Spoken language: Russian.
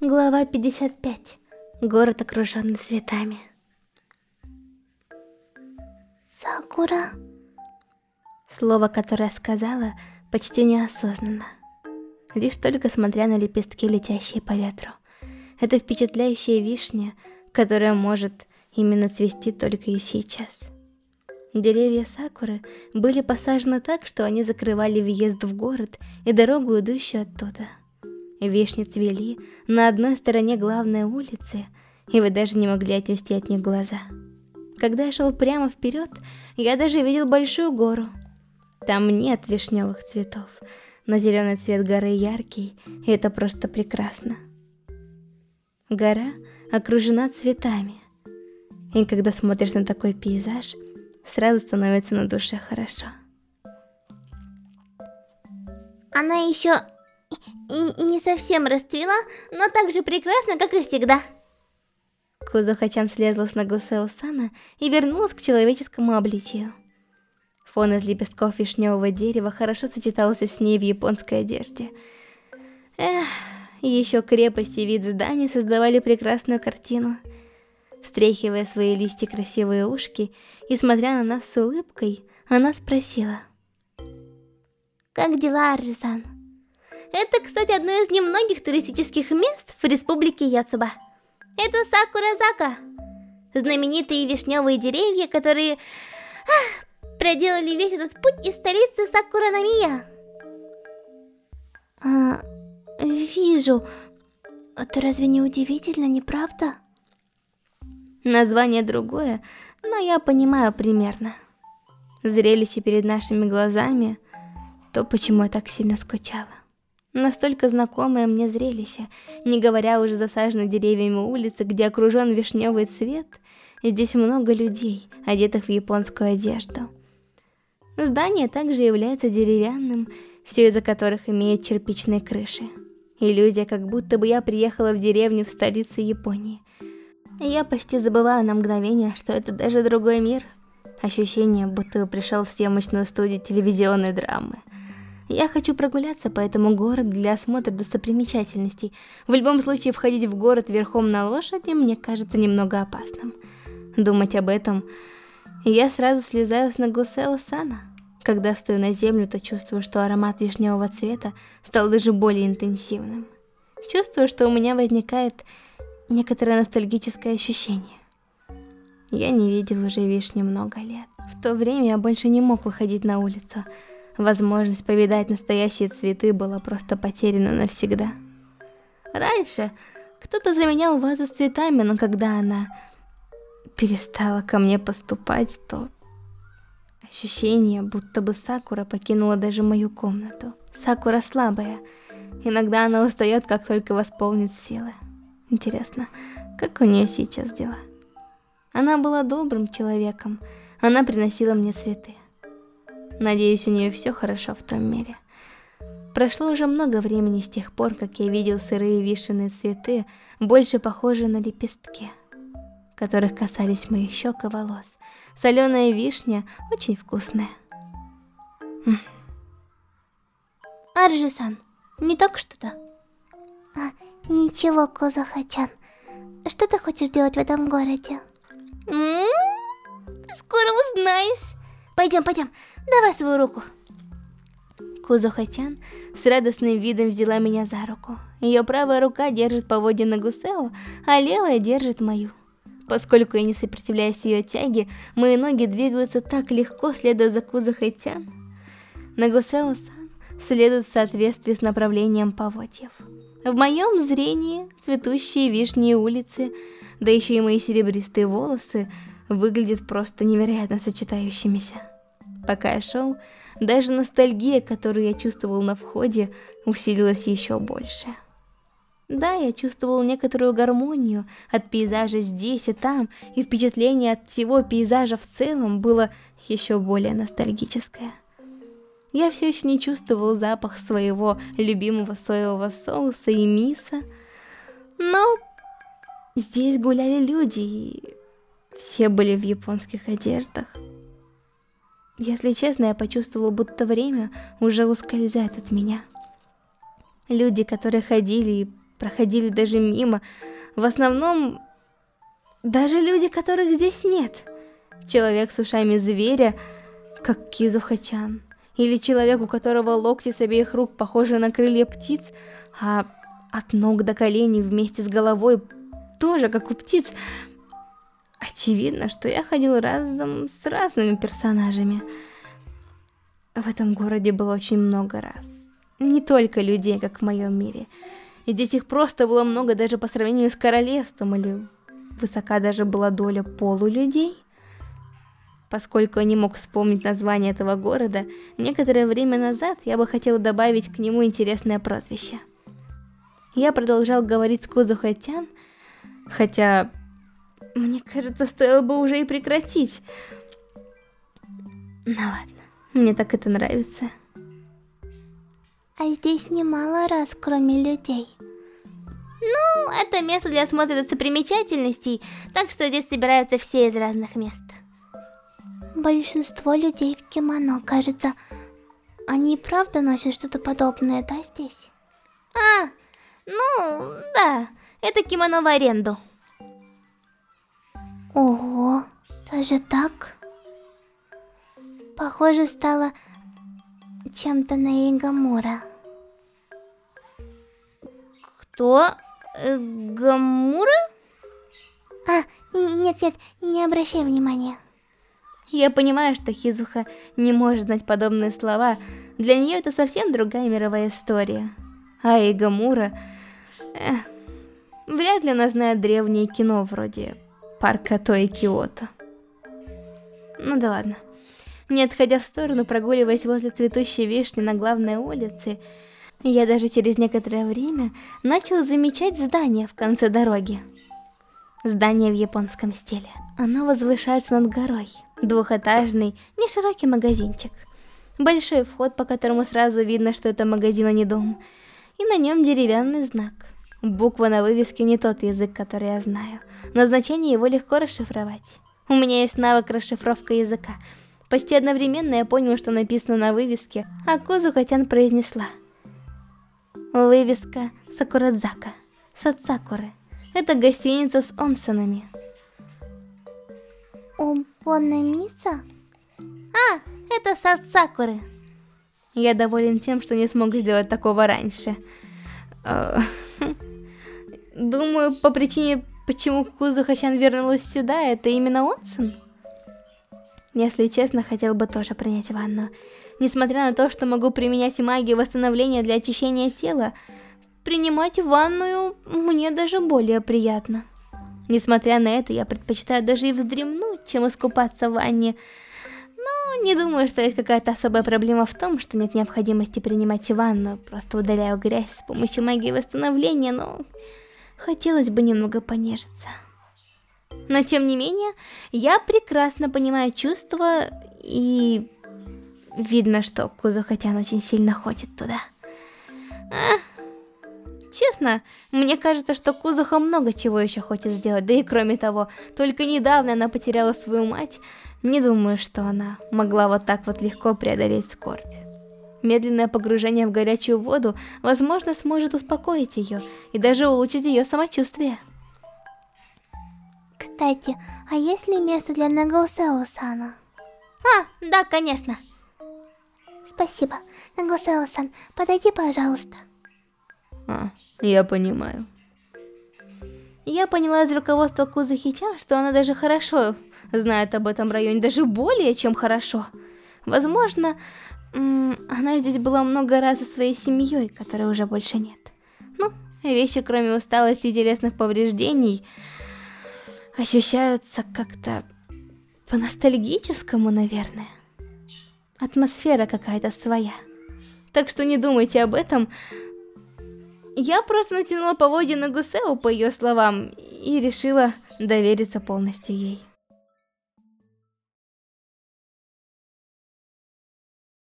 Глава 55. Город, окруженный цветами. Сакура. Слово, которое сказала, почти неосознанно. Лишь только смотря на лепестки, летящие по ветру. Это впечатляющая вишня, которая может именно цвести только и сейчас. Деревья сакуры были посажены так, что они закрывали въезд в город и дорогу, идущую оттуда. Вишни цвели на одной стороне главной улицы, и вы даже не могли отвести от них глаза. Когда я шел прямо вперед, я даже видел большую гору. Там нет вишневых цветов, но зеленый цвет горы яркий, и это просто прекрасно. Гора окружена цветами, и когда смотришь на такой пейзаж, сразу становится на душе хорошо. Она еще не совсем расцвела, но так же прекрасно, как и всегда. Кузухачан слезла с ногу Сеусана и вернулась к человеческому обличию. Фон из лепестков вишневого дерева хорошо сочетался с ней в японской одежде. Эх, еще крепость и вид зданий создавали прекрасную картину. Встряхивая свои листья красивые ушки и смотря на нас с улыбкой, она спросила. «Как дела, Арджисан?» Это, кстати, одно из немногих туристических мест в республике Яцуба. Это Сакуразака. Знаменитые вишневые деревья, которые ах, проделали весь этот путь из столицы Сакуранамия. А, вижу. Это разве не удивительно, не правда? Название другое, но я понимаю примерно. Зрелище перед нашими глазами, то почему я так сильно скучала. Настолько знакомое мне зрелище, не говоря уже засаженной деревьями улицы, где окружен вишневый цвет, здесь много людей, одетых в японскую одежду. Здание также является деревянным, все из-за которых имеет черпичные крыши. Иллюзия, как будто бы я приехала в деревню в столице Японии. Я почти забываю на мгновение, что это даже другой мир. Ощущение, будто бы пришел в съемочную студию телевизионной драмы. Я хочу прогуляться по этому городу для осмотра достопримечательностей. В любом случае, входить в город верхом на лошади мне кажется немного опасным. Думать об этом, я сразу слезаю с Нагусео Сана. Когда встаю на землю, то чувствую, что аромат вишневого цвета стал даже более интенсивным. Чувствую, что у меня возникает некоторое ностальгическое ощущение. Я не видел уже вишни много лет. В то время я больше не мог выходить на улицу, Возможность повидать настоящие цветы была просто потеряна навсегда. Раньше кто-то заменял вазу с цветами, но когда она перестала ко мне поступать, то ощущение, будто бы Сакура покинула даже мою комнату. Сакура слабая, иногда она устает, как только восполнит силы. Интересно, как у нее сейчас дела? Она была добрым человеком, она приносила мне цветы. Надеюсь, у нее все хорошо в том мире. Прошло уже много времени с тех пор, как я видел сырые вишенные цветы, больше похожие на лепестки, которых касались моих щек и волос. Соленая вишня очень вкусная. Аржисан, не так что-то? А, ничего, Козахачан. Что ты хочешь делать в этом городе? М -м -м, скоро узнаешь. Пойдем, пойдем, давай свою руку. Кузухачан с радостным видом взяла меня за руку. Ее правая рука держит поводья на Гусео, а левая держит мою. Поскольку я не сопротивляюсь ее тяге, мои ноги двигаются так легко, следуя за Кузухачан. Нагусео-сан следует в соответствии с направлением поводьев. В моем зрении цветущие вишни улицы, да еще и мои серебристые волосы – выглядят просто невероятно сочетающимися. Пока я шел, даже ностальгия, которую я чувствовал на входе, усилилась еще больше. Да, я чувствовал некоторую гармонию от пейзажа здесь и там, и впечатление от всего пейзажа в целом было еще более ностальгическое. Я все еще не чувствовал запах своего любимого соевого соуса и миса, но здесь гуляли люди, и все были в японских одеждах. Если честно, я почувствовала, будто время уже ускользает от меня. Люди, которые ходили и проходили даже мимо. В основном, даже люди, которых здесь нет. Человек с ушами зверя, как Кизухачан. Или человек, у которого локти с обеих рук похожи на крылья птиц, а от ног до коленей вместе с головой тоже как у птиц. Очевидно, что я ходил разом с разными персонажами. В этом городе было очень много раз. Не только людей, как в моем мире. И здесь их просто было много даже по сравнению с королевством, или высока даже была доля полулюдей. Поскольку я не мог вспомнить название этого города, некоторое время назад я бы хотел добавить к нему интересное прозвище. Я продолжал говорить с Кузухатян, хотя, мне кажется, стоило бы уже и прекратить. Ну ладно, мне так это нравится. А здесь немало раз, кроме людей. Ну, это место для осмотра достопримечательностей, так что здесь собираются все из разных мест. Большинство людей в кимоно, кажется, они и правда носят что-то подобное, да, здесь? А, ну, да, это кимоно в аренду. Ого, даже так? Похоже, стало чем-то на Игамура. Кто? Э, Гамура? А, нет-нет, не обращай внимания. Я понимаю, что Хизуха не может знать подобные слова. Для нее это совсем другая мировая история. А Игамура... Эх, вряд ли она знает древнее кино вроде парка Тои Киото. Ну да ладно. Не отходя в сторону, прогуливаясь возле цветущей вишни на главной улице, я даже через некоторое время начал замечать здание в конце дороги. Здание в японском стиле. Оно возвышается над горой. Двухэтажный, неширокий магазинчик. Большой вход, по которому сразу видно, что это магазин, а не дом. И на нем деревянный знак. Буква на вывеске не тот язык, который я знаю. Но значение его легко расшифровать. У меня есть навык расшифровка языка. Почти одновременно я понял, что написано на вывеске, а Козу Котян произнесла. Вывеска Сакурадзака. Сацакуры. Это гостиница с онсенами. У Боннамиса? А, это Сацакуры. Я доволен тем, что не смог сделать такого раньше. Думаю, по причине, почему Кузухачан вернулась сюда, это именно Онсен. Если честно, хотел бы тоже принять ванну. Несмотря на то, что могу применять магию восстановления для очищения тела, принимать ванную мне даже более приятно. Несмотря на это, я предпочитаю даже и вздремнуть, чем искупаться в ванне. Но не думаю, что есть какая-то особая проблема в том, что нет необходимости принимать ванну. Просто удаляю грязь с помощью магии восстановления, но хотелось бы немного понежиться. Но тем не менее, я прекрасно понимаю чувства и... Видно, что Кузухатян очень сильно хочет туда. Ах. Честно, мне кажется, что Кузуха много чего еще хочет сделать, да и кроме того, только недавно она потеряла свою мать, не думаю, что она могла вот так вот легко преодолеть скорбь. Медленное погружение в горячую воду, возможно, сможет успокоить ее и даже улучшить ее самочувствие. Кстати, а есть ли место для Нагаусео-сана? А, да, конечно. Спасибо. Нагаусео-сан, подойди, пожалуйста. А, я понимаю. Я поняла из руководства Кузухича, что она даже хорошо знает об этом районе, даже более чем хорошо. Возможно, она здесь была много раз со своей семьей, которой уже больше нет. Ну, вещи, кроме усталости и телесных повреждений, ощущаются как-то по-ностальгическому, наверное. Атмосфера какая-то своя. Так что не думайте об этом, я просто натянула поводья на Гусео, по ее словам, и решила довериться полностью ей.